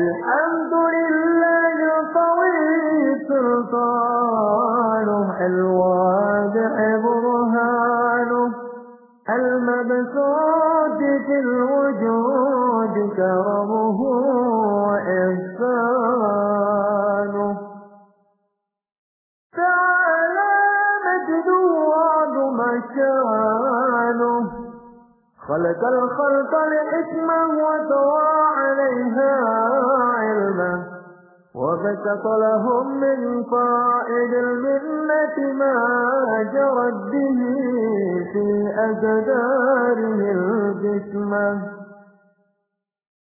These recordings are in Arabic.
الحمد لله القوي سلطانه الواضع برهانه. المبسوط في الوجود كرمه وإحسانه. تعالى مجد وعد شانه خلق الخلق لحكمة وتواضع وبسط لهم من فائد المنة ما جرت به في أجداره الجسمة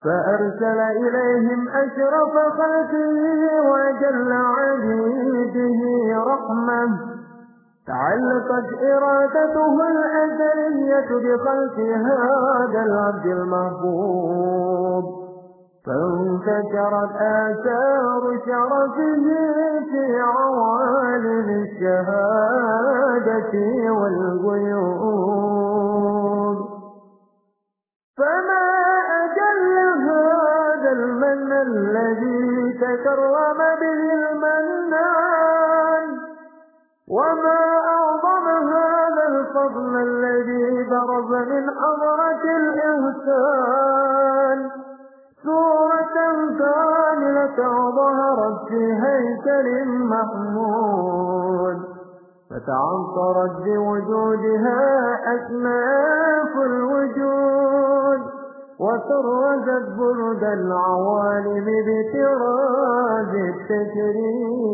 فأرسل إليهم أشرف خلقه وجل عبيده رحمة تعلقت إرادته الأزلية بخلق هذا العبد المحبوب. فانتشرت آثار شرفه في عوالم الشهادة والغيوب فما أجل هذا المن الذي تكرم به المنان؟ وما أعظم هذا الفضل الذي برز من حضرة الإنسان؟ كاملة ظهرت في هيكل محمود. فتعنصرت بوجودها أسناف الوجود. وسرجت برد العوالم بتراج التكريم